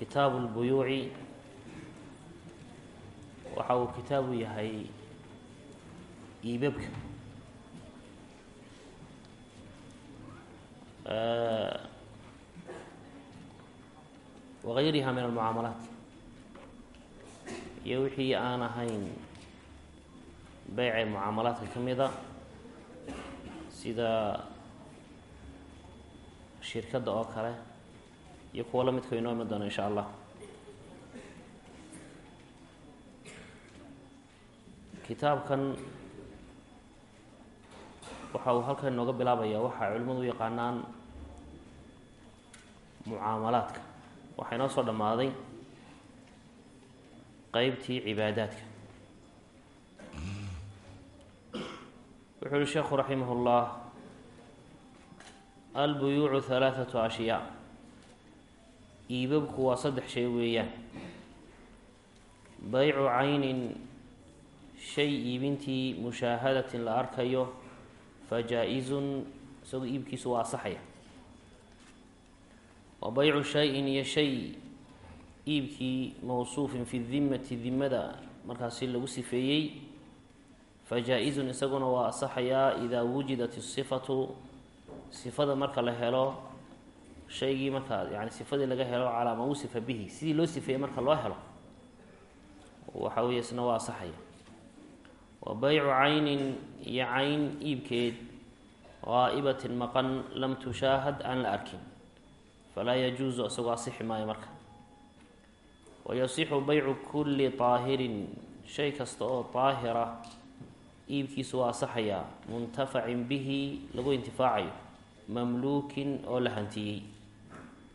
kitaabu lbuyuuci waxa uu kitaabu yahay iibabka. Wagayriha min almucaamalaat. Iyo wixii aan ahayn beyce mucaamalaadka ka mida sida shirkadda oo kale iyo kuwo la midka inoo iman doona insha allah kitaabkan waxa uu halkan inooga bilaabaya waxa culimmadu u yaqaanaan mucaamalaadka. Waxaa inoo soo dhammaaday qeybtii cibaadaadka. Wuxuu yihi sheekhu raximah اllah albuyuucu halaaثatu ashyaa iibabku waa saddex shay weeyaan. Baycu caynin shay iibintii mushaahadatin la arkayo fa jaa-izun isagu iibkiisu waa asaxaya wa baycu shay-in iyo shay iibkii mawsuufin fi dimmati dimada markaasi lagu sifeeyey fa jaa-izun isaguna waa asaxayaa idaa wujidat isifatu sifada marka la helo shaygii markaa yani sifadii laga helo calaa ma bihi? Sidii loo sifeeyey marka loo helo waxa weeye isna waa asaxaya wa baycu caynin iyo cayn iibkeed qaa'ibatin maqan lam tushaahad aan la arkin. Falaa yajuusu isagoo asixi maayo marka. Wa yasixu baycu kulli طaahirin shay kasta oo daahira iibkiisu waa asaxayaa muntafacin bihi lagu intifaacayo mamluukin oo la hantiyey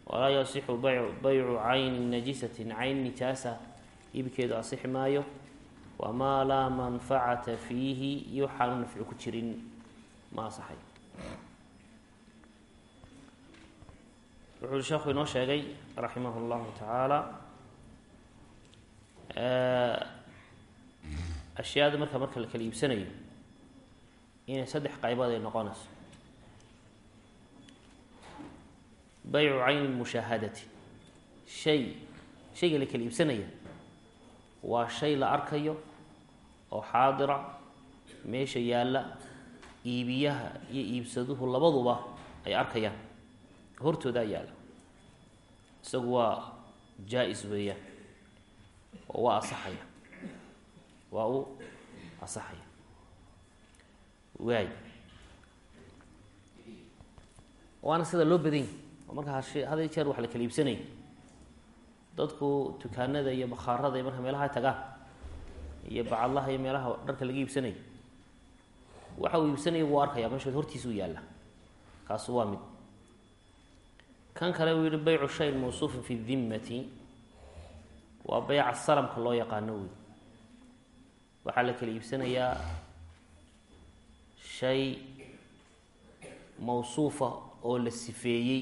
walaa yasixu baycu cayni najisatin cayn nijaasa iibkeedu asixi maayo. Wamaa laa manfacata fiihi iyo waxaanu nafci ku jirin. Ma asaxay wuxuu sheekhu inoo sheegay raximah llahu tacaala ashyaada marka marka la kala iibsanayo inay saddex qaybood ay noqonayso baycu cayni mushaahadati. Shay shayga la kala iibsanaya waa shay la arkayo oo xaadira meesha yaalla iibiyaha iyo iibsaduhu labaduba ay arkayaan. Hortoodaa yaalla. Isagu waa jaa-is weeyaan oo waa asaxaya. Waa uu asaxaya. Waay. Waana sida loo badanya markaa haday jeer wax la kala iibsanaya dadku dukaanada iyo bakhaarada iyo marka meelaha tagaan iyo bacadlaha iyo meelaha dharka laga iibsanaya waxa uu iibsanaya wuu arkaya meeshood hortiisa u yaalla kaas waa mid. Kan kale uu yihi baycu shayin mawsuufin fi dimmati. Waa beyca salamka loo yaqaano wey waxaa la kala iibsanayaa shay mawsuufa oo la sifeeyey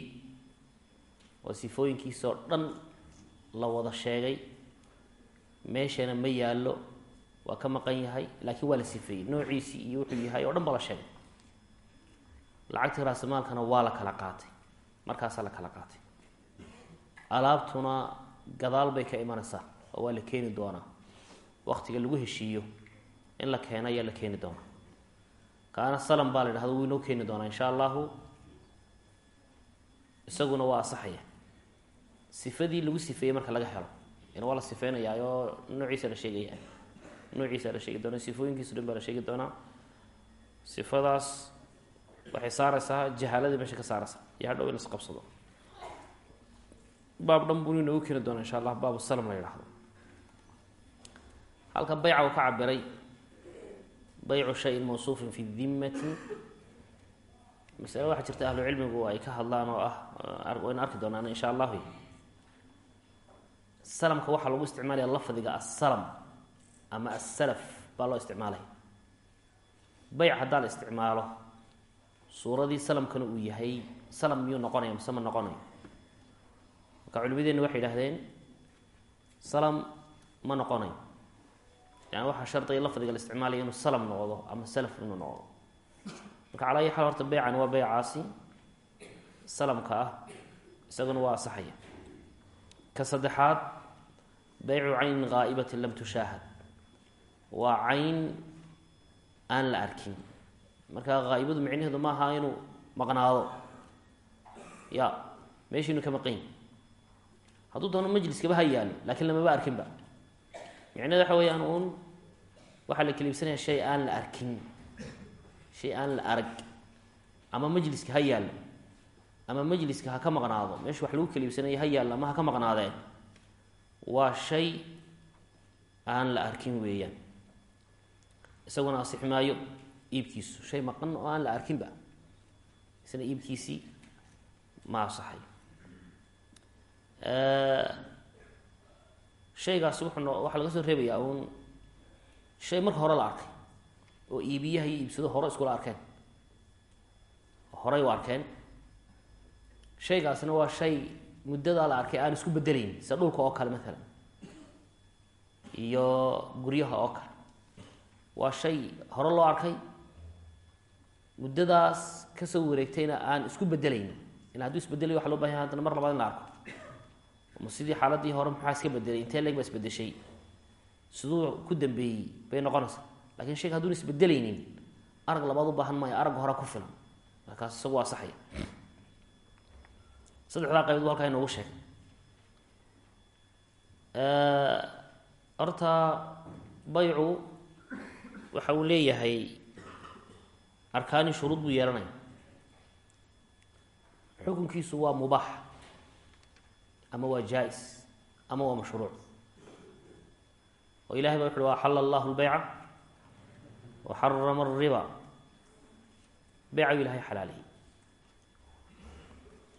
oo sifooyinkiisoo dhan la wada sheegay meeshana ma yaallo waa ka maqan yahay laakiin waa la sifeeyey noociisii iyo wuxuu yahay oo dhan ba la sheegay. Lacagtii raasimaalkana waa la kala qaatay markaasaa la kala qaatay. Alaabtuna gadaal bay ka imanaysaa oo waa la keeni doonaa. Waktiga lagu heshiiyo in la keeno ayaa la keeni doonaa. Kaana salam baa la idhahdo wuu inoo keeni doonaa insha allahu isaguna waa asaxaya sifadii lagu sifeeyey marka laga helo. In waa la sifeynayaa oo noociisa la sheegaya noociisa la sheegi doona sifooyinkiisu dhan baa la sheegi doonaa. Sifadaas waxay saareysaa jahaaladii meesha ka saareysaa iyo hadhow in isqabsado baab dhan buu inoogu keeni doona insha allah baabu salam la yidhaahdo. Halka bayca uu ka cabiray baycu shayin mawsuufin fi dimmati. Masale waxaa jirta ahlu cilmigu ay ka hadlaan oo ah waynu arki doonaan insha allahu salamka waxaa lagu isticmaalaya lafdiga assalam ama assalaf baa loo isticmaalaya. Beyc haddaa la isticmaalo suuradii salamkana uu yahay salam miyuu noqonaya mise ma noqonayo? Marka culimadeenna waxay idhahdeen salam ma noqonayo. Yani waxaa shardiga lafdiga la isticmaalaya inuu salam noqdo ama salaf inuu noqdo. Marka calaa ayi horta beycan waa beycaasi salamka ah isaguna waa asaxaya ka saddexaad beycu caynin gaa'ibatin lam tushaahad waa cayn aan la arkin. Marka haa'ibadu micnaheedu ma aha inuu maqnaado. Ya meeshiinu ka maqan yahi hadduu doono majliskaba ha yaalo laakiin lamaba arkinba micnaheed waxa weeyaan uun waxaa la kaliibsanaya shay aan la arkin. Shay aan la arag. Ama majliska ha yaallo ama majliska ha ka maqnaado. Meesha wax lagu kaliibsanaya ha yaallo ama ha ka maqnaadeen waa shay aan la arkin weeyaan. Isaguna maayo iibkiisu. Shay maqan oo aan la arkinba isna iibkiisii ma asaxayo shaygaasi wuxuu waxaa laga soo reebayaa uun shay marka hore la arkay oo iibiyaha iyo iibsado hore iskula arkeen horay u arkeen shaygaasina waa shay muddadaa la arkay aan isku bedelayn sida dhulka oo kale maalan iyo guryaha oo kale. Waa shay hore loo arkay muddadaas ka soo wareegtayna aan isku bedelayn. Ila hadduu isbedelayo waxa loo baahan yahay hadana mar labaad in la arko. Ma sidii xaaladii hore maxaa iska bedelay? Intee leeg baa isbedeshay siduu ku dambeeyey bay noqonaysaa laakiin shayga haddun isbedelaynin arag labaad u baahan maayo aragga hore ku filan. Markaas isagu waa saxaya saddexdaa qaybood bu halkaa inoogu sheegay. Horta baycu waxa uu leeyahay arkaani shuruud buu yeelanaya. Xukunkiisu waa mubaax ama waa jaa-is ama waa mashruuc. Oo ilahay ba wuxu uhi waxala allahu lbeyca wa xarama ariba beycayu ilahay xalaaliyay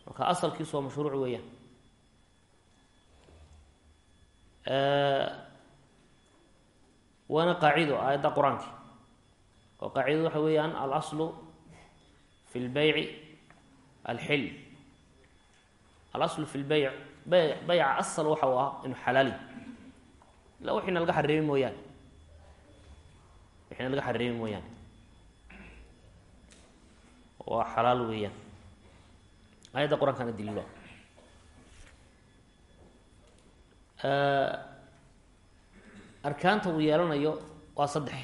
marka asalkiisu waa mashruuc weeyaan. Waana qaacido aayadda qur'aanka. Oo qaacidadu waxa weeyaan alaslu fi lbeyci alxil alaslu fi lbeyc bey beyca asal waxa u ah inuu xalaali. Ila wixiina laga xareemi mooyaane. Wixiina laga xareemi mooyaane. Waa xalaal weeyaan aayadda qur'aankana daliilo arkaanta uu yeelanayo waa saddex.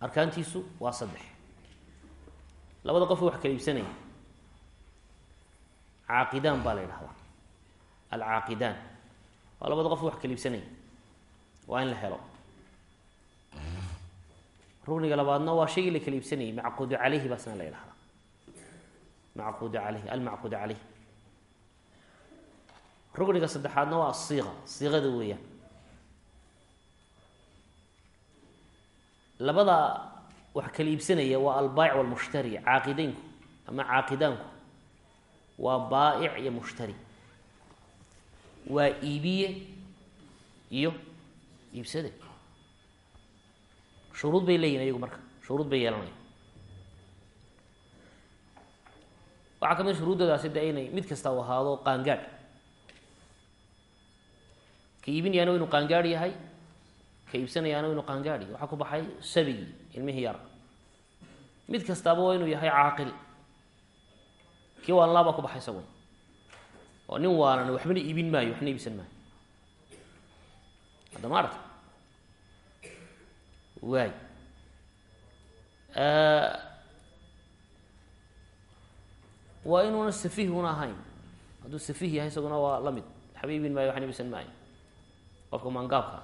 Arkaantiisu waa saddex. Labada qof wax kala iibsanaya caaqidaan baa la yidhahdaa alcaaqidaan. Waa labada qof wax kala iibsanaya waa in la helo rugniga labaadna waa shaygii la kala iibsanayay macquudu caleyhi baasna la yidhahdaa macquudu caleyhi almacquudu caleyh rugniga saddexaadna waa asiiqa siiqada weeyaan. Labada wax kala iibsanaya waa albaayic walmushtari caaqideynku ama caaqidaanku. Waa baa'ic iyo mushtari. Waa iibiye iyo iibsade shuruud bay leeyihiin ayagu marka. Shuruud bay yeelanaya waxaa ka mid shuruuddoodaasi de inay mid kasta u ahaado qaangaadh. Ka iibinayaana inu qaangaadh yahay ka iibsanayaana inu qaangaadh yahay waxaa ku baxay sabigii ilmihii yara mid kastaaba waa inuu yahay caaqil. Kii waalanlaa baa ku baxay isaguna oo nin waalan waxbana iibin maayo waxna iibsan maayo. Hadda ma waay waa inuuna safiih una ahayn. Hadduu safiih yahay isaguna waa la mid. Waxba iibin maayo iibsan maayo. Qofka maangaabka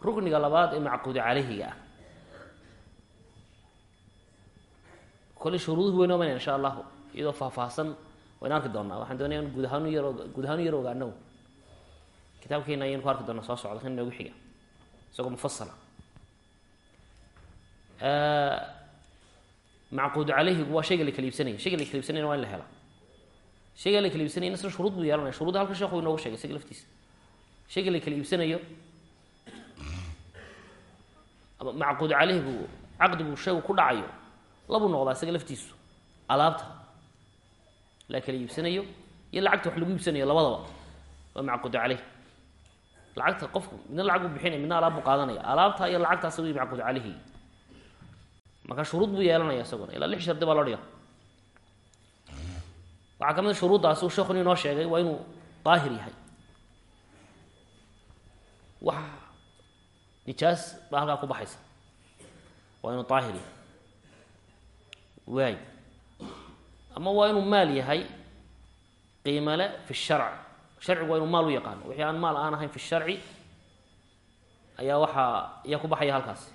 rukniga labaad ee macquudi caleyhiga ah. Kole shuruuduhu wayn omanaya insha allahu iyadoo faahfaahsan waynu arki doonaa waxaan doonaya guud ahaan yar guud ahaan yar ogaano kitaabkeena ayaynu ku arki doonaa soo socda kan inoogu xiga. Isagoo mufasala macquudu caleyhigu waa shayga la kala iibsanaya shayga la kala iibsanayana waa in la hela. Shaygaa la kala iibsanaya isna shuruud buu yeelanaya shuruudda halka sheekhu inoogu sheegay isaga laftiisa. Shayga la kala iibsanayo macquud caleyhigu caqdigu shaygu ku dhacayo. Labuu noqdaa isaga laftiisu. Alaabta la kala iibsanayo iyo lacagta wax lagu iibsanayo labadaba waa macquud caleyh lacagta qofku midna lacag buu bixinaya midna alaab buu qaadanaya. Alaabta iyo lacagtaas wy macquud caleyhi marka shuruud buu yeelanaya isaguna. Ilaa lix shardi baa loo dhiga waxaa ka mid a shuruuddaasi uu sheekhu inoo sheegay waa inuu daahir yahay. Wax nijaas baa halkaa ku baxaysa. Waa inuu daahir yahay. Waay ama waa inuu maal yahay qiimale fi sharc sharcigu waa inuu maal u yaqaano. Wixii aan maal aan ahayn fi sharci ayaa waxaa ayaa ku baxaya halkaasi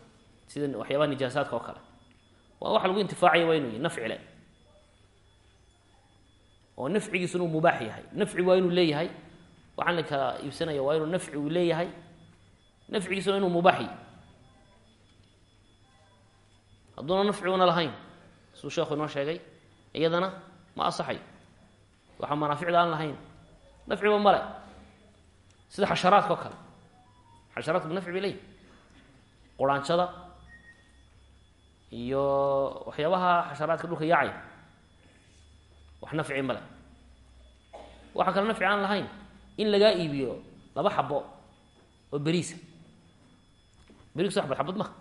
sida waxyaabaha nijaasaadka oo kale waa waxa lagu intifaacaya waa inuu yahy nafcile oo nafcigiisu inuu mubaax yahay. Nafci waa inuu leeyahay. Waxaan la kala iibsanaya waa inuu nafci uu leeyahay. Nafcigiisuna inuu mubaax yahy hadduuna nafciguna lahayn siduu sheekhu inoo sheegay iyadana ma asaxayo waxaa manaaficda aan lahayn. Nafciba male. Sida xasharaadka oo kale. Xasharaadku nafci bay leeyihi quraanjada iyo waxyaabaha xasharaadka dhulka yaacaya wax nafci male waxaa kale nafci aan lahayn in lagaa iibiyo laba xabo oo beriisa beriis xabad xabad maha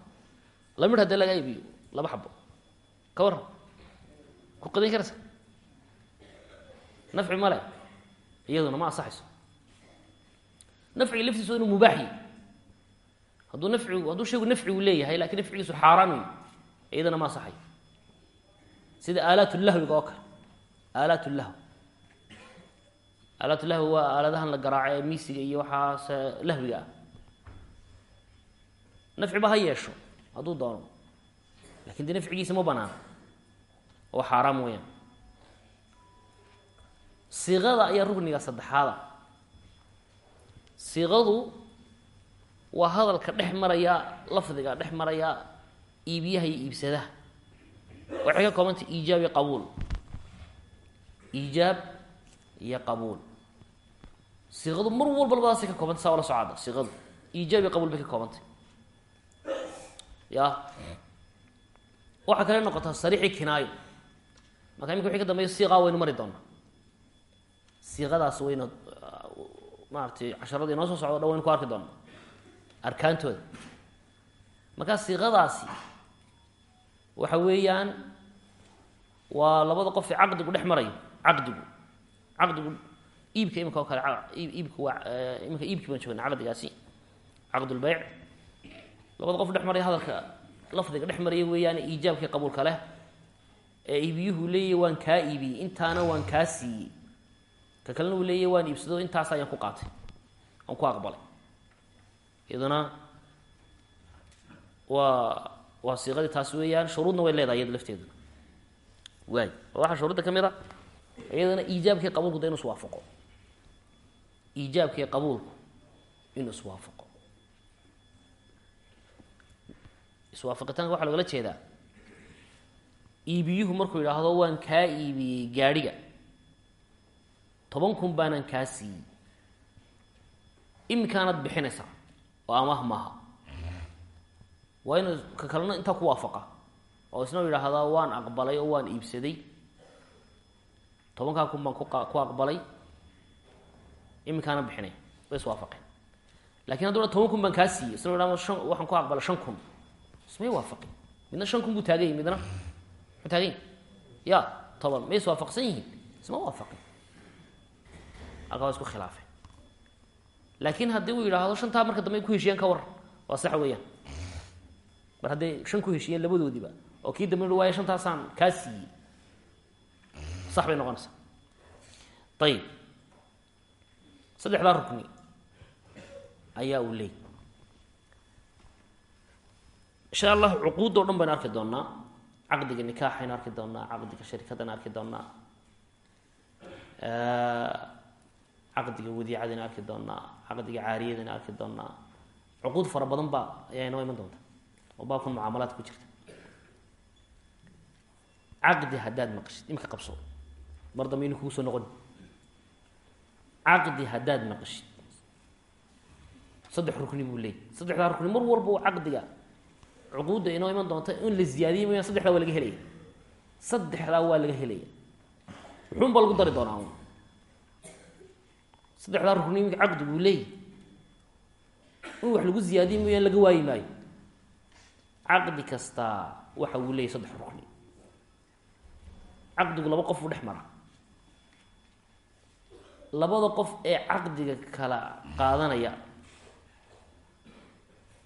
la midh hadee lagaa iibiyo laba xabo ka waran ku qadayn karaysa nafci male iyaduna ma asaxayso nafciga laftiisu inuu mubaax yahy hadduu nafcigu hadduu shaygu nafcigu leeyahay laakiin nafcigiisu xaaraan wey iyadana ma asaxayo sida aalaat lahwiga oo kale. Aalaat lahw aalaat lahwi waa aaladahan la garaaco ee miisiga iyo waxaas lahwiga ah. Nafciba ha yeesho hadduu doono. Lakin dee nafcigiisa ma banaana oo xaaraam weyaan siiqada ayaa rugniga saddexaada. Siiqadu waa hadalka dhex maraya lafdiga dhex maraya iibiyaha iyo iibsadaha. Waxay ka koobantay iijaab iyo qabuul. Iijaab iyo qabuul. Siiqadu mar walba labadaasay ka koobantay saa wala socada siiqadu iijaab iyo qabuul bay ka koobantay. Ya? Waxaa kale noqotaa sariixi kinaayo. Marka imika wixii ka dambeeya siiqaa waynu mari doonaa. Siiqadaas wayna maaratay casharada inoo soo socdo dhan waynu ku arki doonaa. Arkaantooda. Markaa siiqadaasi waxa weeyaan waa labada qof caqdigu dhex marayo caqdigu. Caqdigu iibka imika oo kale iibka waa iminka iibkii baan joogna caqdigaasi. Caqdulbeyc labada qof dhex maraya hadalka lafdiga dhex maraya weeyaan iijaabkii qabuulka leh. Ee iibiyuhu leeyahy waan kaa iibiyey intaana waan kaa siiyey. Ka kalena uu leeyahy waan iibsado intaas ayaan ku qaatay. Aan ku aqbalay. Iyaduna waa waa siiqadii taas weeyaan shuruudna way leedahay iyada lafteeduna waay. Waxaa shuruudda ka mid a iyadana iijaabkii qabuulku da inu iswaafaqo iijaabkii qabuulku inuu iswaafaqo iswaafaqitaanka waxaa logala jeedaa iibiyuhu markuu yidhaahdo waan kaa iibiyey gaadhiga. Toban kun baanan kaa siiyey. Imikaanad bixinaysaa. Oo amaah maaha waa inu ka kalena intaa ku waafaqa. Oo isna u waan aqbalay oo waan iibsaday. Tobankaa kun baan ku aqbalay. Imikaana bixinay way iswaafaqeen laakiin hadduu toban kun baan kaa siiyey isna yidhahdo shan waxaan ku aqbalay shan kun. Ismay waafaqin midna shan kun buu taaganyay midna muxuu taaganya ya toban may iswaafaqsan yihiin? Isma waafaqin halkaa waa isku khilaafeen laakin haddii uu yidhaahdo shantaa marka dambe ku heshiyaan ka waran waa sax weeyaan mar hadday shan ku heshiyeen labadoodiiba oo kii dambe waayo shantaasaan kaa siiyey. Sax bay noqonaysaa. Ayib saddexdaa rukni ayaa uu leeyay. Insha allah cuquud o dhan baynu arki doonaa caqdiga nikaaxaynu arki doonaa caqdiga sharikadaynu arki doonaa caqdiga wadiicadaynu arki doonaa caqdiga caariyadaynu arki doonaa cuquud fara badan ba ayaa inoo iman doonta oo baabkan mucaamalaadka ku jirta. Caqdi haddaad maqashid imika qabso. Mar dambe inu kugu soo noqon. Caqdi haddaad maqashid. Saddex rukni buu leeyay saddexdaa rukni mar walba caqdiga cuquudda inoo iman doonta in la ziyaadiye mooyaan saddexdaa waa laga helaya saddexdaa waa laga helaya wuxuun baa lagu dari doonaa un saddexdaa rukni iminka caqdi buu leeyay in wax lagu ziyaadiye mooyaan laga waayi maayo caqdi kastaa waxa uu leeyahy saddex rukni. Caqdigu laba qof uu dhex mara labada qof ee caqdiga kala qaadanaya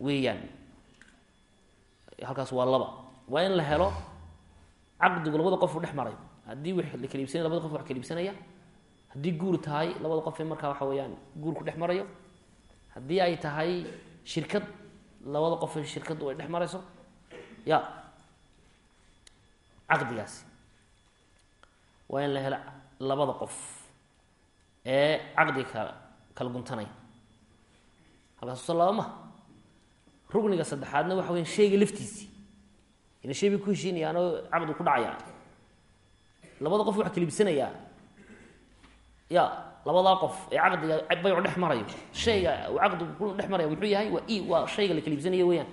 weeyaan halkaas waa laba. Waa in la helo caqdigu labada qof uu dhex maray. Haddii w la kala iibsanaya labada qof wax kala iibsanaya haddii guur tahay labada qof ee markaa waxa weeyaan guur ku dhex marayo haddii ay tahay shirkad labada qof ee shirkaddu ay dhex marayso? Ya. Caqdigaasi waa in la helo labada qof ee caqdiga kala kala guntanaya. Halkaas usa laba maha rugniga saddexaadna waxa weya shayga laftiisii ina shay bay ku heshiinayaan oo caqdi ku dhacaya. Labada qof waxa kala iibsanayaa ya labadaa qof ee caqdiga baycu dhex marayo. Shayga uu caqdigu ku dhex maraya muxuu yahay? Waa i waa shayga la kala iibsanayo weyaan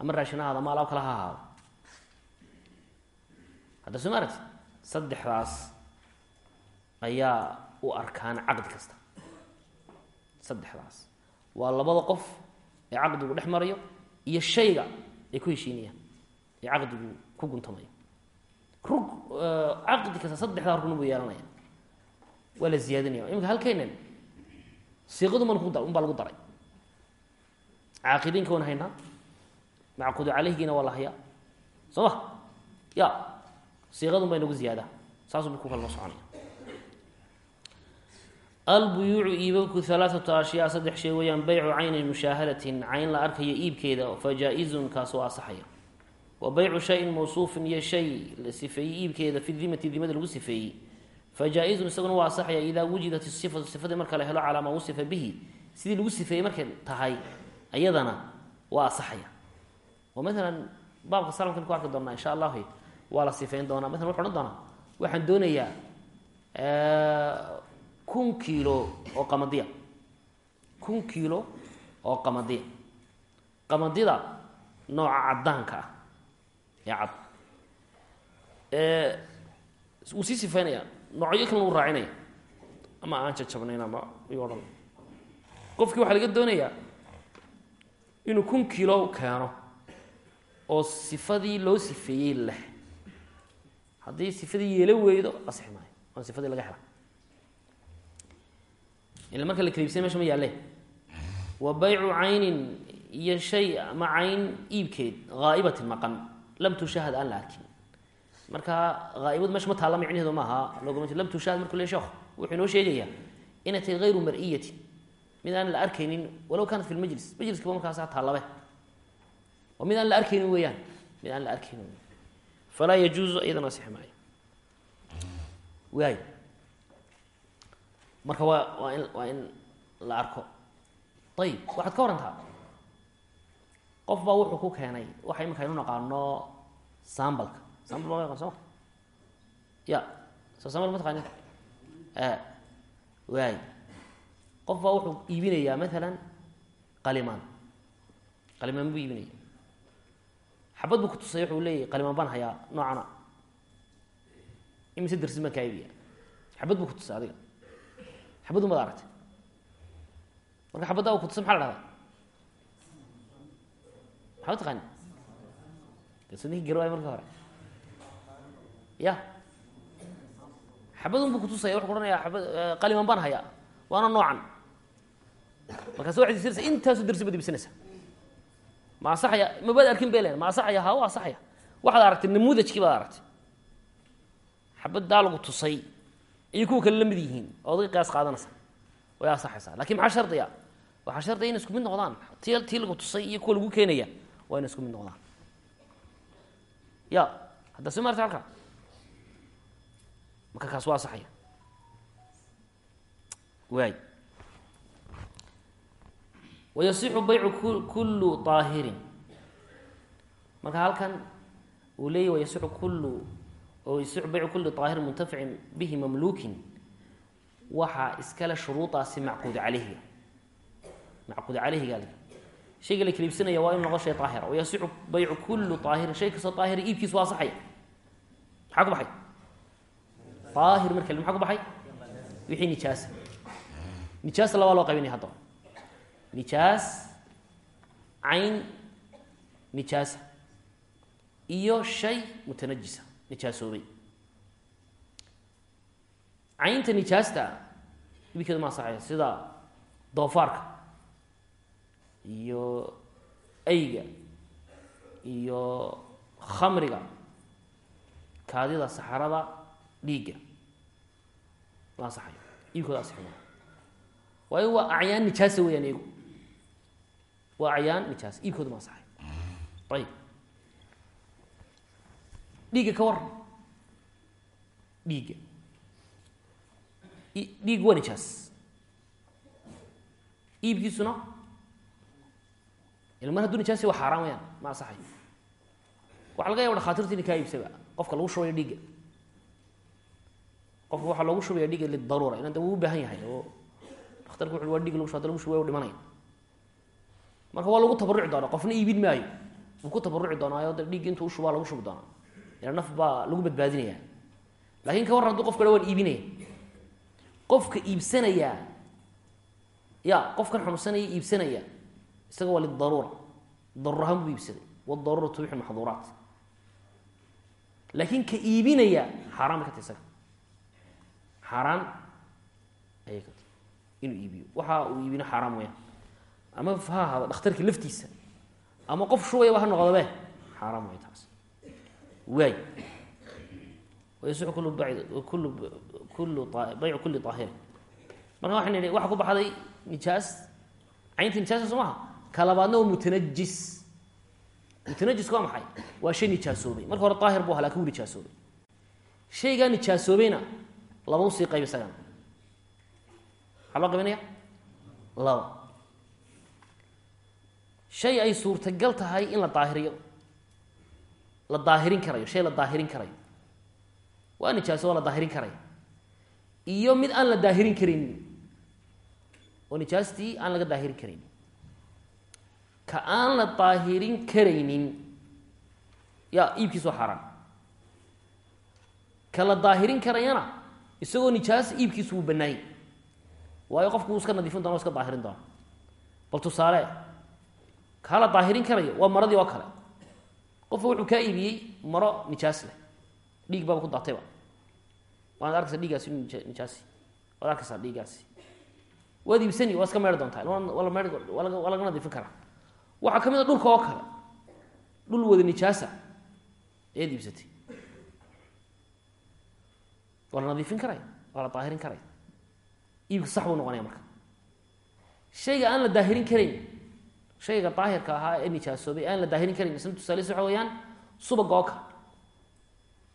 ama raashin ahaado ama alaab kale ha ahaado. Hadda soo ma saddexdaas ayaa u arkaan caqdi kasta. Saddexdaas. Waa labada qof ee caqdigu dhex marayo iyo shayga ay ku heshiinayaan ee caqdigu ku guntamayo rug caqdi kasta saddexdaa rugni buu yeelanaya waa la ziyaadinaya iminka halkaynan siiqadu man ku da un baa lagu daray. Caaqidiinka waan haynaa. Macquudu caleyhgiina waa la hayaa. Soo ma? Ya siiqadun baa inagu ziyaadaa. Saasuu ku kala noo soconaya. Albuyuucu iibabku alaaatu ashyaa saddex shay weeyaan beycu cayni mushaahadatin cayn la arkayo iibkeeda fa jaa-izun kaas oo wa beycu shayin mawsuufin iyo shay la sifeeyey iibkeeda fi dimati dimada lagu sifeeyey fa jaa-izun isaguna waa asaxaya idaa wujidat isifatu sifadii marka la helo calaa maa wusifa bihi sidii lagu sifeeyey markay tahay ayadana waa asaxaya oo maalan baabka salamkan ku arki doonaa insha allahu waa la sifeyn doonaa. Maalan wuxu odhan doonaa waxaan doonayaa kun kiilo oo qamadiya. Kun kiilo oo qamadiya. Qamadida nooca caddaanka ah ee cad. Wuu sii sifeynaya noocyo kalena uu raacinaya. Ama aan jajabnayn ama yu odhan. Qofkii waxaa laga doonayaa inuu kun kiilo keeno oo sifadii loo sifeeyey leh. Haddii sifadii yeelo weydo asixi maayo. Oon sifadii laga hela. Ila marka la kaliibsay meesha ma yaalle. Wa baycu caynin iyo shay ama cayn iibkeed haa'ibatin maqan. Lam tushahad aan la arkin marka haaibadu meesha ma taalla micnaheedu maaha loogama lam tushahad markuu le sheekhu wuxuu inoo sheegayaa inay tahay hayru mar'iyatin mid aan la arkaynin walow kaanat fi lmajlis majliskaba markaasa taallabe. Oo mid aan la arkaynin weeyaan. Mid aan la arkaynin. Falaa yajuuzu iyadana asixi maayo. Waay marka waa waa in waa in la arko. Ayib waxaad ka warantaa. Qof baa wuxuu ku keenay waxa iminka aynu naqaano sambalka sambal baa yaqaan soo ma ya soo sambal ma taqaani waay qof baa wuxuu iibinayaa maalan qalimaan. Qalimaan buu iibinaya. Xabad buu kutusay wuxuu leeyahy qalimaan baan hayaa noocana. Imise darsin baan kaa iibiya xabad buu kutusay adiga. Xabaddu maad aragtay. Marka xabadda u kutusay maxa la dhahdaa? Maxaa u taqaani de so ninki garwaay marka hore ya. Xabadun buu kutusaya wuxuu ku ohanayaa abad qaliman baan hayaa waana noocan. Markaas waxay sirsa intaasu darsi baad iibsanaysaa ma asaxaya mabaad arkin bay ma asaxaya ha u asaxaya waxaad aragtay namuudajkii baad aragtay. Xabaddaa lagu tusay iyo kuwa kale la mid yihiin ga qiyaas qaadanaysa way asaxaysaa laakiin maxaa shardiya? Waxaa shardiya ina isku mid noqdaan. Ti tii lagu tusay iyo kuwa lagu keenaya waa ina isku mid noqdaan. Ya hadda soo marta marka kaas waa asaxaya waay wayasixu baycu kullu aahirin marka halkan uu leeyahy wayasixu kullu yasixu baycu kulli aahirin muntaficin bihi mamluukin waxaa iskale shuruudaasi macquud caleyhiga macquud caleyhiga shayga la kala iibsanaya waa inu noqo shay aahira wayasixu baycu kullu aahirin shay kastoo aahira iibkiisu waa asaxaya maxaa ku baxay aahir marka maxaa ku baxay wixii nijaasa nijaasa labaa loo qaybinaya haddaba nijaas cayn nijaasa iyo shay mutanajisa nijaasoobay caynta nijaasta ibikeedu ma asaxaya sida doofaarka iyo ayga iyo khamriga kaadida saxarada dhiigga ma asaxayo iibkooda asixi maa waayo waa acyaan nijaasa weyaan iyagu waa acyaan nijaasa iibkooda ma asaxayo ayib. Dhiigga ka waran dhiigga. Dhiig waa nijaas. Iibkiisuna ilman haduu nijaasi waa xaaraan wayaan ma asaxayo waxa laga yaba dhakhatirta ina kaa iibsaba qofka lagu shubaya dhiigga qofka waxaa loogu shubaya dhiigga lidaruura de wuu u baahan yahay oo dhakhtarka wuxu waa dhig lagu shu hada lagu shubaya u dhimanaya marka waa lagu tabaruci doonaa qofna iibin maayo. Wuu ku tabaruci doonaayo de dhiigga intuu ushubaa lagu shubi doonaa. Ila naf baa lagu badbaadinaya laakin ka warran haduu qofka dha iibinaya. Qofka iibsanayaa ya qofkan xanuunsanaya iibsanaya isaga waa lidaruura. Daruur ahaan buu iibsaday. Wadaruura tubixu maxduuraat. Laakin ka iibinaya xaaraan bay ka tahy isaga xaaraan ayay ka tahy inuu iibiyo. Waxa uu iibino xaaraan wayaan ama ha ahaado dhakhtarka laftiisa. Ama qof shubayaba ha noqdabe xaaraan way taas. Waay. Wayasixu kulu bacd kulu kulu baycu kuli aahirin marka waxaan nihi waxa ku baxday nijaas caynta nijaasa soo maha ka labaadna waa mutanajis mutanajisku waa maxay? Waa shay nijaasoobay marka hore daahir bu aha laakiin laba u sii qayb maxaa loo qaybinaya laba. Shay ay suurtagal tahay in la daahiriyo. La daahirin karayo. Shay la daahirin karayo. Waa nijaaso waa la daahirin karaya iyo mid aan la daahirin karaynin oo nijaastii aan laga daahirin karaynin ka aan la daahirin karaynin. Ya iibkiis waa ka la daahirin karayana isagoo nijaas iibkiisu wuu banaayay waayo qofku wuu iska nadiifin doona o iska daahirin doona bal tusaale kaa la daahirin karayo waa maradii oo kale. Qofka wuxuu kaa iibiyey maro nijaas leh. Dhiig baaba ku daatayba waad arkaysaa dhiiggaasi inu nijaasi. Waad arkaysaa dhiiggaasi waad iibsani waa iska meeri doontaa. Waa laga nadiifin karaa. Waxaa ka mid a dhulka oo kale. Dhul wada nijaasa. Ayaad iibsatay waa la nadiifin karaya waa la daahirin karaya iibka sax buu noqonaya marka. Shayga aan la daahirin karayn shayga daahirka ahaa ee nijaasoobay aan la daahirin karayn isna tusaalisa waxa weeyaan subaga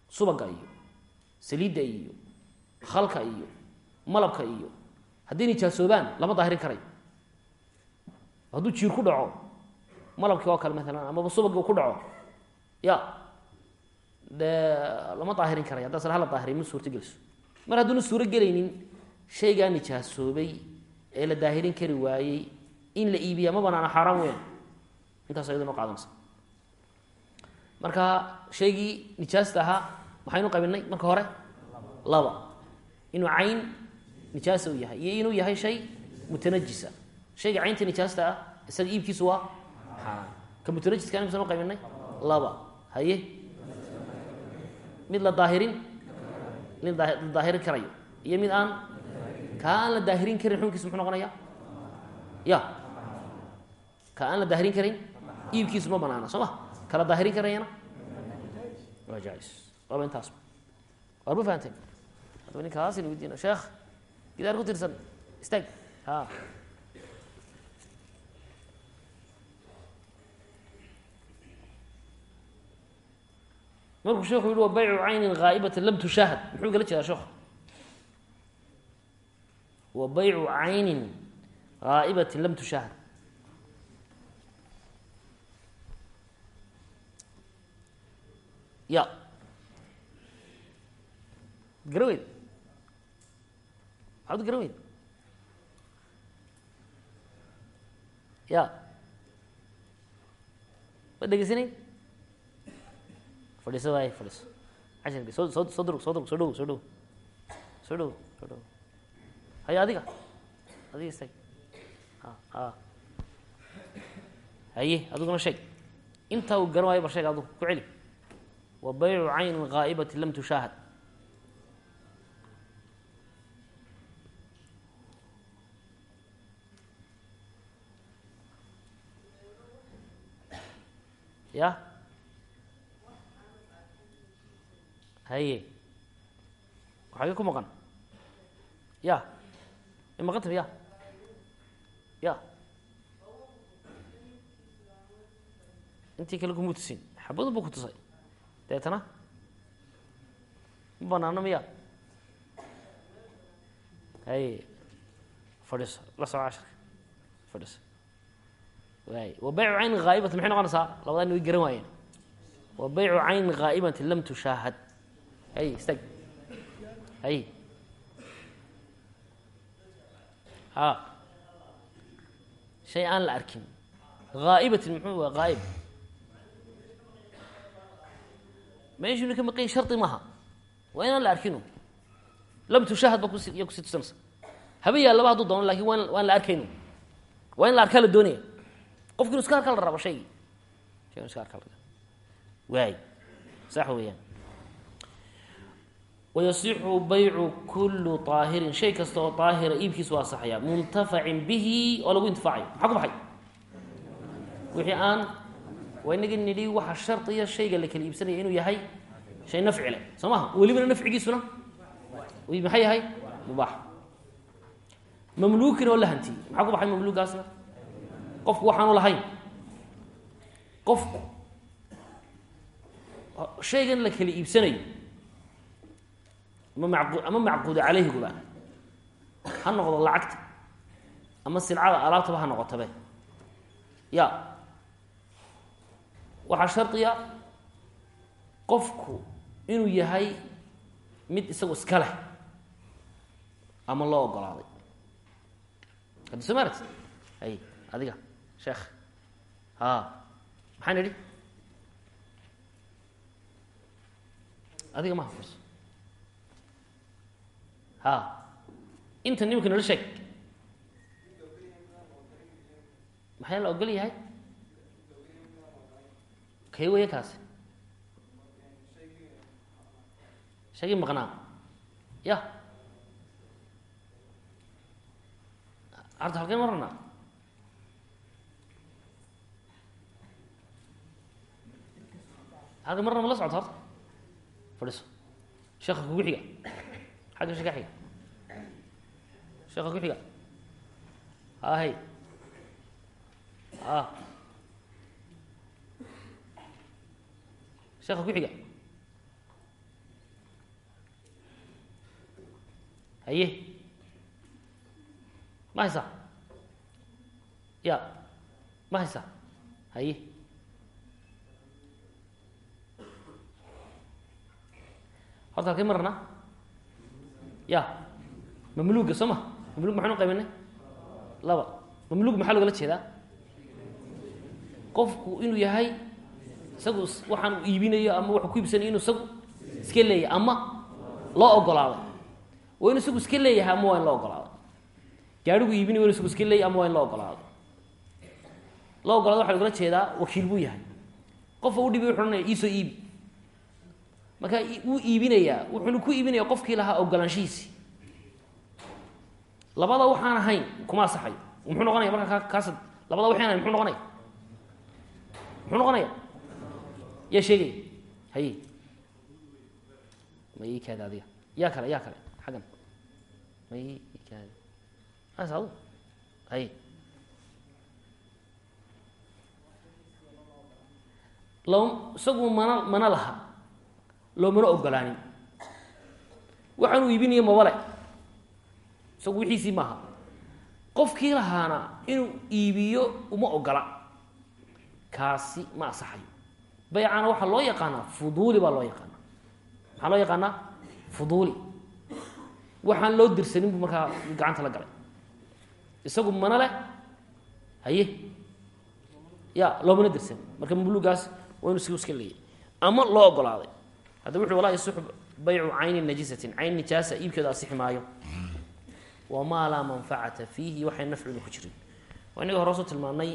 subaga iyo saliidda iyo khalka iyo malabka iyo. Hadday nijaasoobaan lama daahirin karayo hadduu jiir ku dhaco malabkii oo kale maalan amaba subagii ku dhaco ya dee lama daahirin karayo haddaas hala daahiriy ma suurto geliso. Mar hadduuna suuro gelaynin shaygaa nijaasoobay ee la daahirin kari waayey in la iibiya ma banaana xaaraan weyn. Intaas ayado noo qaadanaysa. Marka shaygii nijaasta ahaa maxaynu qabinay marka hore laba. Inuu cayn nijaasa u yahay iyo inuu yahay shay mutanajisa shayga caynta nijaasta ah isaga iibkiisu waa ka mutanajiska an misanu qabinay laba. Haye mid la daahirin la daahirin karayo. Iyo mid aan kaa aan la daahirin karin xukunkiisu muxuu noqonaya? Ya. Ka aan la daahirin karin iibkiisu ma banaana soo ma? Kala daahirin karayana? Waa jais waaba intaas. Waar ma fahanteen hadaba ninkaasina weydiina sheekh gidaar ku tirsan. Istaag. Ha markuu sheekhu yihi wa baycu caynin ghaa'ibatan lam tushaahad muxuu gala jeedaa sheekhu? Wa baycu caynin ghaa'ibati lam tushaahad ya. Garaweyd maxaad weyda ya. Ma dhegeysanayn fadhiiso waay fadhiiso casharki soo soo soo durug soo durug soo dhow soo dhow soo dhow soo dhow haya adiga adiga istag a a haye adiguna sheeg intaa uu garan waayo bar sheeg adigu ku celi. Wa baycu caynin ghaa'ibati lam tushaahad ya haye waxaagee ku maqan? Ya. Ma maqan tahay ya. Ya. Intii kale kumuu tusin xabadu buu ku tusay. Deetana? Ma banaano miya? Haye fadhiiso la soco casharka. Fadhiiso waay wa baycu caynin ghaa'ibati maxay noqonaysaa? Labadaan way garan waayeen. Wa baycu caynin ghaa'ibati lam tushaahad hay istag hay ha. Shay aan la arkin. Haa'ibatin muxuu waa haa'ib meeshuna ka maqan shardi maaha waa inaan la arkinu. Lam tushaahad ba kusi iya ku sii tusanaysa haba yaallaba hadduu doono laakiin waan waan la arkaynu. Waa in la arkaa la doonaya. Qofki inu iska arkaa la raba shaygii shaygu inu iska arkaa la waay. Sax weeyaan wayasixu baycu kulu طaahirin shay kasta oo طaahira iibkiisu waa asaxaya muntafacin bihi oo lagu intifaacayo maxaa ku baxay wixii aan waa inaga nidhi waxa shardiya shayga la kala iibsanaya inuu yahay shay nafci leh soo maha welibana nafcigiisuna maxay yahay mubaax mamluukin oo la hantiyey maxaa ku baxay mamluugaasna qofku waxaanu lahayn qofku shaygan la kala iibsanayo ama macquuda caleyhiguba ha noqdo lacagta. Ama silcada alaabtaba ha noqotabe ya. Waxaa shardiya qofku inuu yahay mid isagu iska leh ama loo ogolaaday. Haddi soo maaragti hay adiga sheekh. Ha. Maxaan idhi? Adiga ma hafirso ha. Inta nimanka nala sheeg. Maxaa la ogol yahay? Kay weya kaasi? Shaygii maqnaa. Ya. Arta halkeen marana halka marna ma la socota horta? Fadhiso sheeka kugu xiga xagga sheka xiga sheeka ku xiga hahay a sheeka ku xiga haye ma haysaa ya ma haysaa haye horta halkay marana ya. Mamluuga soo ma? Mamlug maxaynu qaybinay laba. Mamlug maxaa logala jeedaa? Qofku inuu yahay isagu waxaan u iibinayo ama waxuu ku iibsanayo inu isagu iska leeyahay ama loo ogolaaday. Waa inu isagu iska leeyahay ama waa in loo ogolaaday. Gaarigu iibinayo wa inu isagu iska leeyahay ama waa in loo ogolaaday. Loo ogolaada waxa logala jeedaa wakiil buu yahay. Qofa u dhibi wuxu ohanaya iisoo iibi marka wuu iibinayaa wuxuuna ku iibinaya qofkii lahaa ogolaanshihiisi labada waxaan ahayn kuma asaxayo muxuu noqonaya marka ka kaas labada waxaan ahayn muxuu noqonaya? Muxuu noqonaya? Yaa sheegaya haye. Ma ii kaada adiga. Yaa kale yaa kale. Xaggan. Ma kaada as adu haye. Lo isagu mana mana laha loomana ogolaanin waxaanuu iibinayo mabale isagu wixiisii maaha. Qofkii lahaana inuu iibiyo uma ogola kaasi ma asaxayo baycana waxaa loo yaqaanaa fuduuli baa loo yaqaanaa. Maxaa loo yaqaanaa? Fuduuli. Waxaan loo dirsanin buu markaa gacanta la galay. Isagu mana leh? Haye. Ya loomana dirsanin marka mablugaas waa inu si iska leeyay ama loo ogolaaday hadda wuxu walaa yasixu baycu cayni najisatin cayn nijaasa iibkeedu asixi maayo wamaa laa manfacata fiihi waxay nafcina ku jirin. Waa inaga hore soo tilmaanay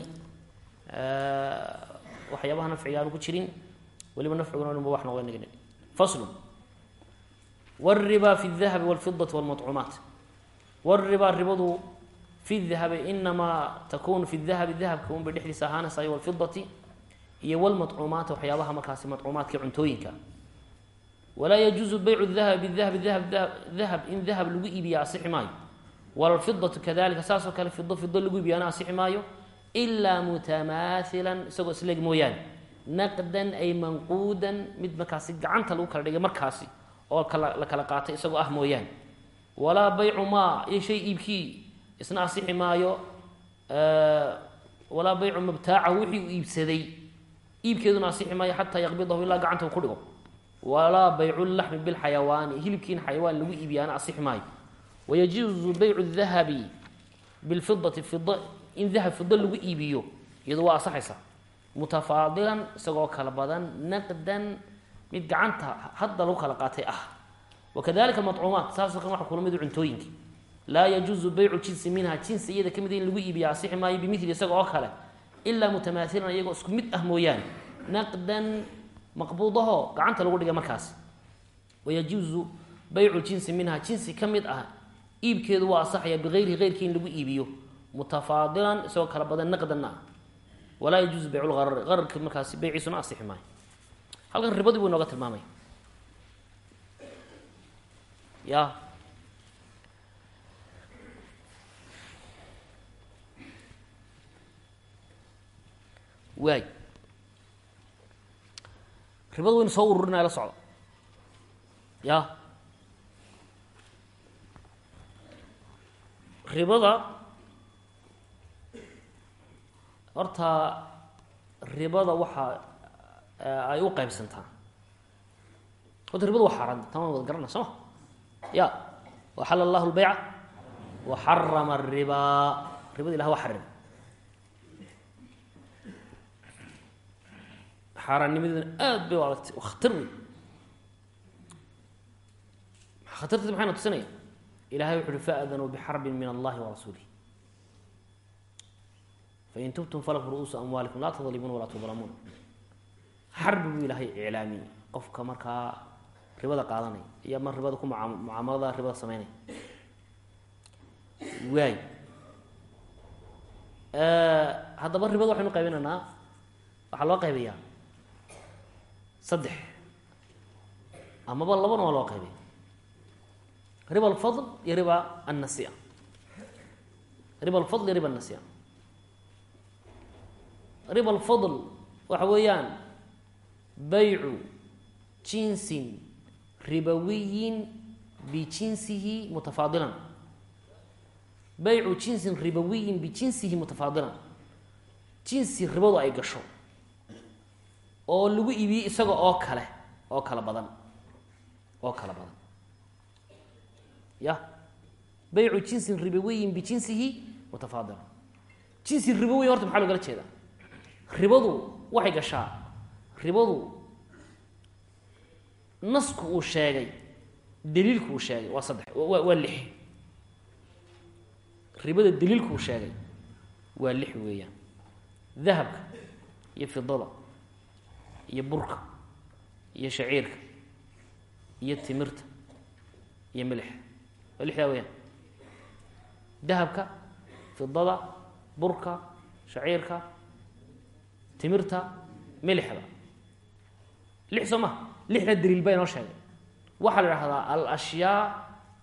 waxyaabaha nafciga aanu ku jirin weliba nafciguna inba wax noqda nagnin faslun. Wariba fi dahabi walfidati walmacuumaat wariba ribadu fi dahabi inamaa takunu fi dahabi dahabka unbay dhexdiisa ahaanaysa walfidati iyo walmacuumaati waxyaabaha markaasi macuumaadka cuntooyinka walaa yajuuzu baycu dahabi bidahabi dahab dahab in dahab lagu iibiya asixi maayo. Wlfidatu kadalika saasoo kale fido fido lagu iibiyaana asixi maayo. Ilaa mutamaailan isagoo isleeg mooyaane. Naqdan ay manquudan mid markaasi gacanta lagu kala dhigay markaasi oo la kala qaatay isagoo ah mooyaane. Walaa baycu maa iyo shay iibkii isna asixi maayo. Walaa baycu mabtaaca wixii uu iibsaday. Iibkeeduna asixi maayo xataa yaqbidahu ilaa gacanta uu ku dhigo walaa baycu laxmi bilxayawaani hilibkiin xayawaan lagu iibiyaana asixi maayo wayajuuzu baycu dahabi bilfidati fida in dahab fido lagu iibiyo iyado waa asaxaysaa mutafaadilan isagoo kala badan naqdan mid gacanta hadda lagu kala qaatay ah wakadalika macuumaat saasoo kale waxa kula mid laa yajuuzu baycu jinsi minha jinsi iyada ka mid in lagu iibiya asixi maayo bimili isaga oo kale ilaa mutamaailan iyagoo isku mid ah mooyaane naqdan maqbuudaho gacanta lagu dhigay markaas. Wayajuuzu baycu jinsi minha jinsi ka mid ah iibkeedu waa asaxaya biayrihi eyrkii in lagu iibiyo. Mutafaadilan isagoo kala badan naqdanna ah. Walaa yajuuzu baycu lgarari qararka markaasi beyciisuna asixi maayo. Halkan ribadii buu inooga tilmaamaya ya. Waay ribada waynu soo ururinaya la socda ya. Ribada horta ribada waxa ay u qaybsantaa. Horta ribada waa xaaraan tamaan wada garana soo? Ma ya waxala allahu lbayca wa xarama aribaa ribada ilah waa xarim xaaraannimadeeduna aad bay adagtay khatar wey khatarteed maxayna tusinaya? Ilahay wuxu uhi faadanuu bixarbin min allahi warasuulih fain tubtum falakum ru'uusu amwaalikum laa tadlimuuna walaa tudlamuun xarbi buu ilaahay iclaamiyey. Qofka markaa ribada qaadanaya iyo mar ribada ku mucaamalada ribada sameynaya waay. Haddaba ribada waxaynu qaybinaynaa. Waxaa loo qaybayaa saddex. Amaba labana waa loo qaybaya riba alfadl iyo riba annasia riba alfadl iyo riba annasia riba alfadl waxa weeyaan baycu jinsin ribawiyin bijinsihi mutafaadilan baycu jinsin ribawiyin bijinsihi mutafaadilan jinsi ribadu ay gasho oo lagu iibiyey isaga oo kale oo kala badan oo kala badan. Ya? Baycu jinsin ribawiyin bijinsihi mutafaadilan jinsi ribawiyin horta maxaa logala jeedaa? Ribadu waxay gashaa. Ribadu nasku uu sheegay daliilku uu sheegay waa saddex wa waa lix. Ribada daliilku uu sheegay waa lix weeyaan. Dahabka iyo fidada iyo burka iyo shaciirka iyo timirta iyo milix. Waa lixdaa weeyaan. Dahabka fidada burka shaciirka timirta milixda. Lix soo maha lixda daliil baa inoo sheegay. Waxaa la idhahdaa alashyaa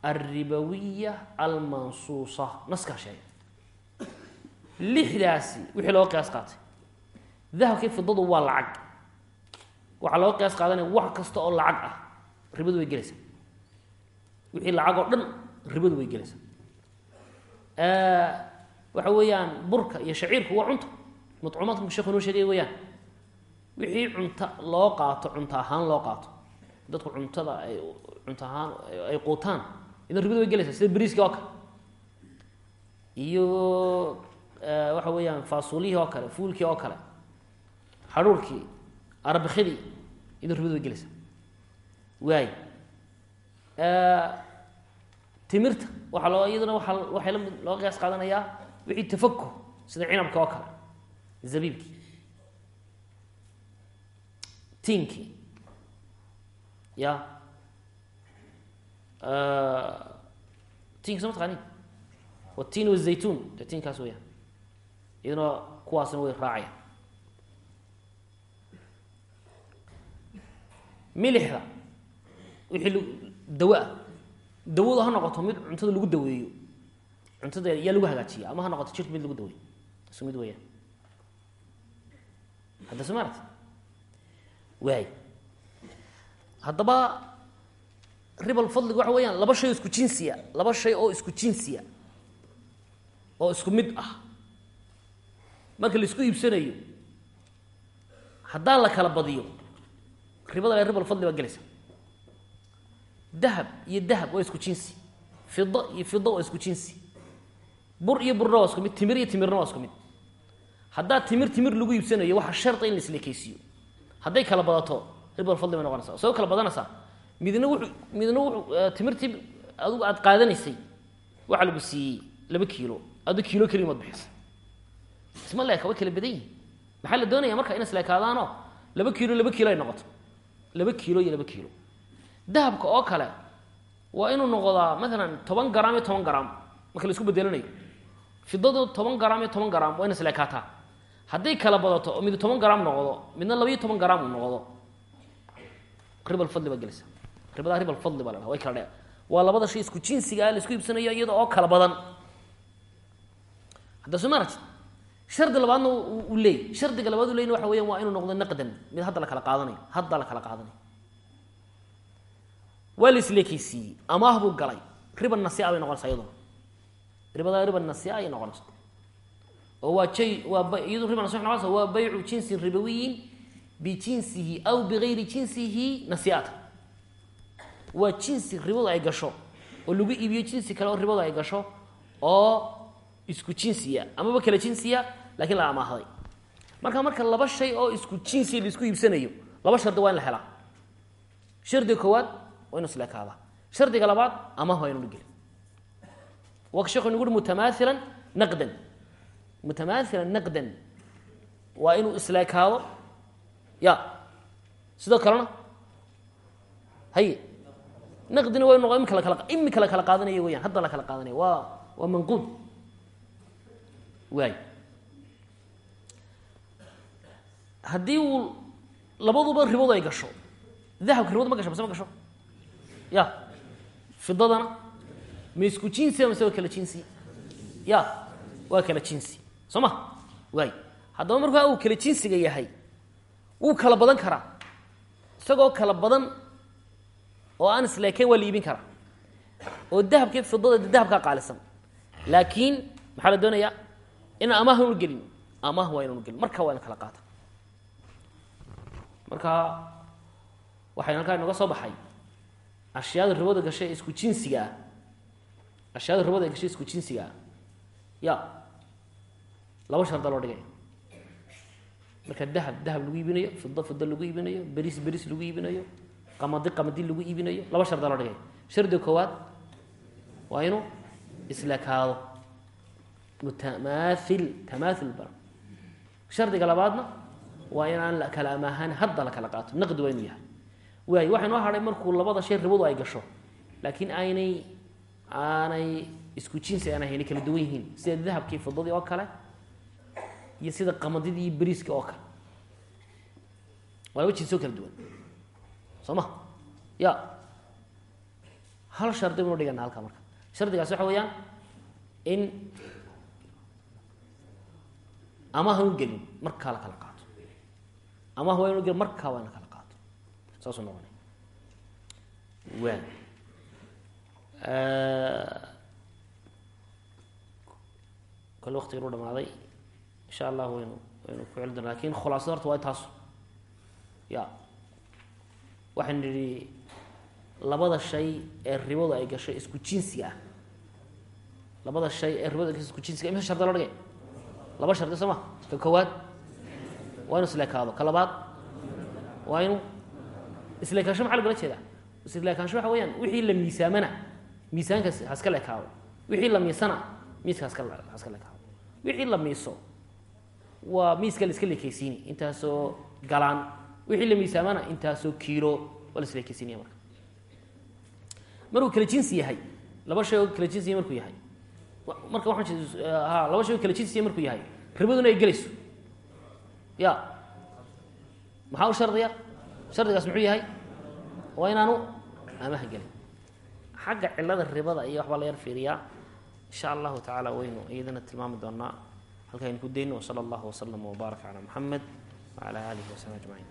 alribawiya almansuusa. Naskaa sheegay. Lixdaasi wixii looga qiyaas qaatay. Dahabkii fidadu waa lacag waxaa looga qiyaas qaadanaya wax kasta oo lacag ah ribadu way gelaysaa. Wixii lacag oo dhan ribadu way gelaysaa. Waxa weeyaan burka iyo shaciirku waa cunto. Madcuumaadka sheekhu inoo sheegay weyaan wixii cunta loo qaato cunto ahaan loo qaato dadku cuntada ay cunto ahaan ay quutaan idan ribadu way gelaysaa sida beriiski oo kale. Iyo waxa weeyaan faasulihii oo kale fuulkii oo kale hadhuurkii arbikidii idan ribadu way waay timirta waxaa loo iyaduna waaa waxay loo qiyaas qaadanayaa wixii tafakuh sida cinabka oo kale zabiibkii tiinkii ya tiinka soo ma taqanin watiin wazaytuun de tiinkaas weyaan iyaduna kuwaasna way raacaya milixda wixii dawa-a dawadu ha noqoto mid cuntada lagu daweeyo. Cuntada yaa lagu hagaajiya ama ha noqoto jirka mid lagu daweeyo. Isu mid weyaan hadda soo waay haddaba ribal fadliga waxa weeyaan laba shay oo isku jinsiya laba shay oo isku jinsiya oo isku mid ah. Marka la isku iibsanayo haddaan la kala badiyo ribada le ribal fadli baa gelaysa. Dahab iyo dahab waa isku jinsi. Fida iyo fida waa isku jinsi. Bur iyo burna waa isku mid timir iyo timirna waa isku mid. Haddaa timir timir lagu iibsanayo waxaa sharta in la islekeysiiyo hadday kala badato ribal fadli bay noqonaysa isagoo kala badanaysaa. Midna wuxuu midna wuxuu timirtii adigu aada qaadanaysay waxaa lagu siiyey laba kiilo. Adu kiilo keliya maad bixisa. Isma leeka way kala badan yihiin maxaa laba kiilo laba kiilo ay noqoto laba kiilo iyo laba kiilo. Dahabka oo kale waa inuu noqdaa maalan toban garaam iyo toban garaam marka la isku bedelanayo fidadu toban garaam iyo toban garaam waa in isleekaataa hadday kala badato oo mid toban garaam noqdo midna labaiyo toban garaam uu noqdo. Ribal fadli baa gelaysa. Ribadaa ribal fadli baa la dhaha way kala dhe waa labada shay isku jinsiga la isku iibsanayo iyada oo kala badan. Hadda soo maaragti shardi labaadna uu leeyay shardiga labaad u leyna waxa weyan waa inuu noqdo naqdan. Mid hadda la kala qaadanayo hadda la kala qaadanayo waa la isleekeysiiyey amaah buu galay. Riba nasia bay noqonaysaa iyaduna. Ribadaa riba nasia ayay noqonaysaa oo waa jay waa iyadu riba nasia noqonaysa waa baycu jinsin ribawiyin bijinsihi aw bigayri jinsihi nasiata waa jinsi ribadu ay gasho oo lagu iibiyo jinsi kale oo ribadu ay gasho oo isku jinsiya amaba kala jinsiya lakiin la amaahday marka marka laba shay oo isku jinsiya la isku iibsanayo laba shardi waa in la helaa. Shardiga koowaad waa inu isleekaadaa shardiga labaad amaah waa inuna gelin waa sheekhu nagu uri mutamaailan naqdan. Mutamaailan naqdan waa inuu isleekaado ya sidoo kalena haye naqdina waa noqo imika lakala imika la kala qaadanaya weyaan hadda la kala qaadanaya waa waa manquud. Waay haddii uu labaduba ribadu ay gasho dahabka ribadu ma gasho mase ma gasho? Ya. Fidadana ma isku jinsiya mase waa kala jinsi ya. Waa kala jinsi soo ma? Waay. Haddaba markaa uu kala jinsiga yahay wuu kala badan karaa. Isagoo kala badan oo aan isleekayn waa la iibin karaa. Oo dahabka fidada de dahabkaa qaalisan. Laakiin maxaa la doonayaa? Inaan amaah inu gelin. Amaah waa inanu gelin. Marka waa ina kala qaata marka waxaynu halkaa inoga soo baxay. Ashyaada ribada gashay isku jinsiga ah. Ashyaada ribada gashay isku jinsiga ah. Ya laba sharda loo dhigay. Marka dahab dahab lagu iibinayo fido fido lagu iibinayo beris beris lagu iibinayo qamadi qamadi lagu iibinayo laba sharda loo dhigay. Shardiga koowaad waa inuu islakaado mutamaail tamaail ba shardiga labaadna waa inaan la kala amaahan hadda la kala qaato. Naqdi waa inuu yahay. Waay waxay noo hadhay markuu labada shay ribadu ay gasho laakiin aynay aanay isku jinsi aan ahayn kala duwan yihiin. Sida dahabkii fidadii oo kale iyo sida qamadidii iyo beriiska oo kale. Waa laba jinsoo kala duwan. Soo ma? Ya. Hal shardi baynu dhigana halkaa marka. Shardigaas waxa weeyaan in amaah anu gelin markaa la kala waa inu gelin markaa waa in la kala qaato. Saasuu noqonay. Waa kole waktigan u dhamaaday insha allah waynu waynu ku celi doona laakiin khulaasada horta waa taasu. Ya waxaynu nidhi labada shay ee ribadu ay gashay isku jinsiga ah. Labada shay ee ribadu ay gashay isku jinsiga imse shardi lo dhigay laba shardi soo ka koowaad waa inu isleekaado ka labaad waa inu isleekaansho maxaa lagula jeedaa isleekaansho waxa weyaan wixii la miisaamana miisaankaas haska leekaado wixii la miisana miiska haska leekaado wixii la miiso waa miiska la iska intaasoo galaan. Wixii la miisaamana intaasoo kiilo waa la isleekeysiinaya marka. Markuu kala jinsi yahay laba shay oo kala jinsiya markuu yahay. Marka waxaan laba shay oo kala jinsiya markuu yahay. Ribaduna ay gelayso ya. Maxaa u shardiya? Shardigaas muxuu yahay? Waa inaanu amaha gelin. Xagga cilada ribada iyo waxbaa la yar fiiriyaa. Insha allahu tacaala waynu iyadana tilmaami doonaa halkaynu ku dayno wsala allahu waslama wbaaraka calaa muxamed wacala aalihi wasaxbi ajmaciin